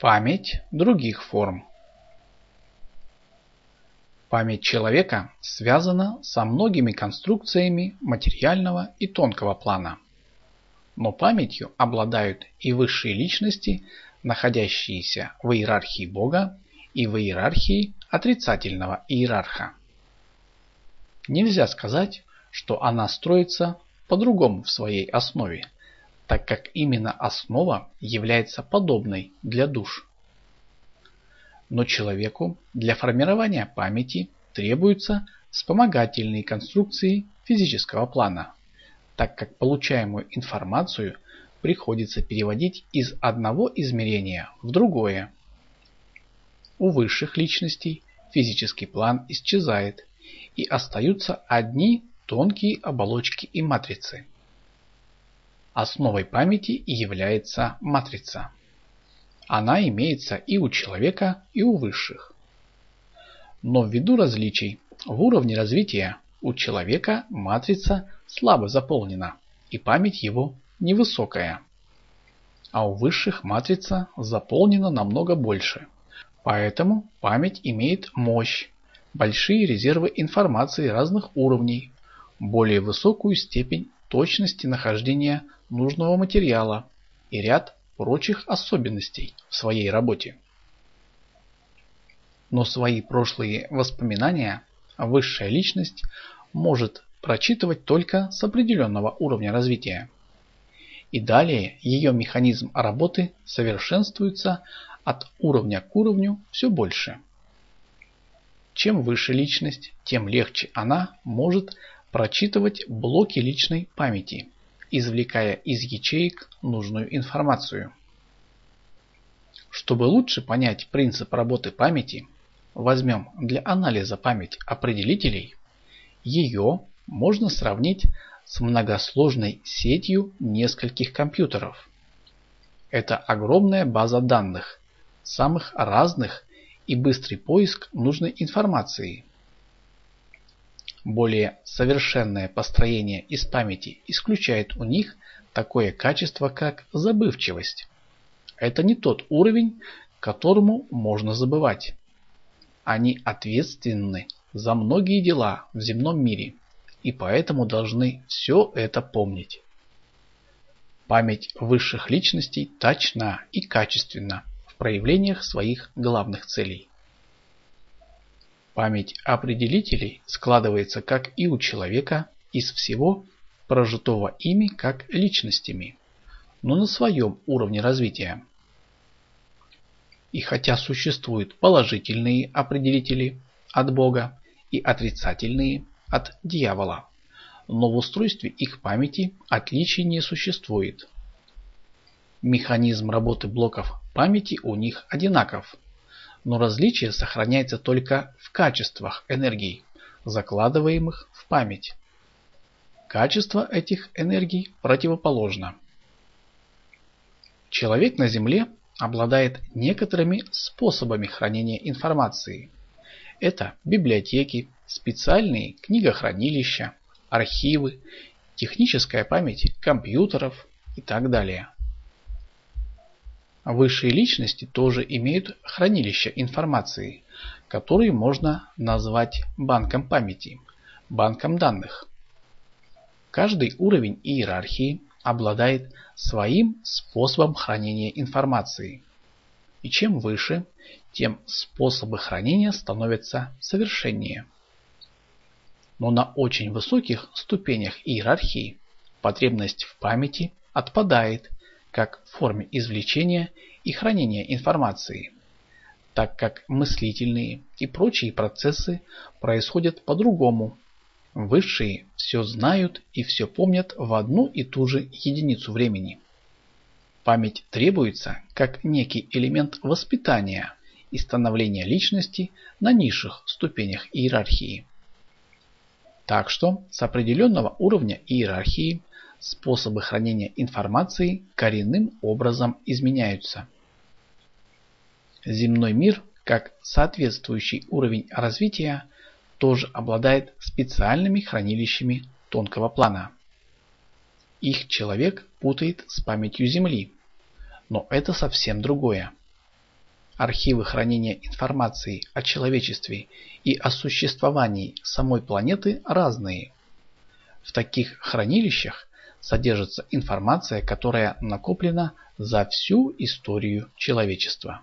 Память других форм Память человека связана со многими конструкциями материального и тонкого плана. Но памятью обладают и высшие личности, находящиеся в иерархии Бога и в иерархии отрицательного иерарха. Нельзя сказать, что она строится по-другому в своей основе, так как именно основа является подобной для душ. Но человеку для формирования памяти требуются вспомогательные конструкции физического плана, так как получаемую информацию приходится переводить из одного измерения в другое. У высших личностей физический план исчезает, и остаются одни тонкие оболочки и матрицы. Основой памяти является матрица. Она имеется и у человека, и у высших. Но ввиду различий в уровне развития у человека матрица слабо заполнена, и память его невысокая. А у высших матрица заполнена намного больше. Поэтому память имеет мощь, большие резервы информации разных уровней, более высокую степень точности нахождения нужного материала и ряд прочих особенностей в своей работе. Но свои прошлые воспоминания высшая личность может прочитывать только с определенного уровня развития. И далее ее механизм работы совершенствуется от уровня к уровню все больше. Чем выше личность, тем легче она может прочитывать блоки личной памяти, извлекая из ячеек нужную информацию. Чтобы лучше понять принцип работы памяти, возьмем для анализа память определителей. Ее можно сравнить с многосложной сетью нескольких компьютеров. Это огромная база данных, самых разных и быстрый поиск нужной информации. Более совершенное построение из памяти исключает у них такое качество, как забывчивость. Это не тот уровень, которому можно забывать. Они ответственны за многие дела в земном мире и поэтому должны все это помнить. Память высших личностей точна и качественна в проявлениях своих главных целей. Память определителей складывается, как и у человека, из всего прожитого ими как личностями, но на своем уровне развития. И хотя существуют положительные определители от Бога и отрицательные от дьявола, но в устройстве их памяти отличий не существует. Механизм работы блоков памяти у них одинаков – но различие сохраняется только в качествах энергий, закладываемых в память. Качество этих энергий противоположно. Человек на Земле обладает некоторыми способами хранения информации. Это библиотеки, специальные книгохранилища, архивы, техническая память компьютеров и так далее. Высшие личности тоже имеют хранилище информации, которые можно назвать банком памяти, банком данных. Каждый уровень иерархии обладает своим способом хранения информации. И чем выше, тем способы хранения становятся совершеннее. Но на очень высоких ступенях иерархии потребность в памяти отпадает как в форме извлечения и хранения информации, так как мыслительные и прочие процессы происходят по-другому. Высшие все знают и все помнят в одну и ту же единицу времени. Память требуется как некий элемент воспитания и становления личности на низших ступенях иерархии. Так что с определенного уровня иерархии способы хранения информации коренным образом изменяются. Земной мир, как соответствующий уровень развития, тоже обладает специальными хранилищами тонкого плана. Их человек путает с памятью Земли, но это совсем другое. архивы хранения информации о человечестве и о существовании самой планеты разные. В таких хранилищах содержится информация, которая накоплена за всю историю человечества.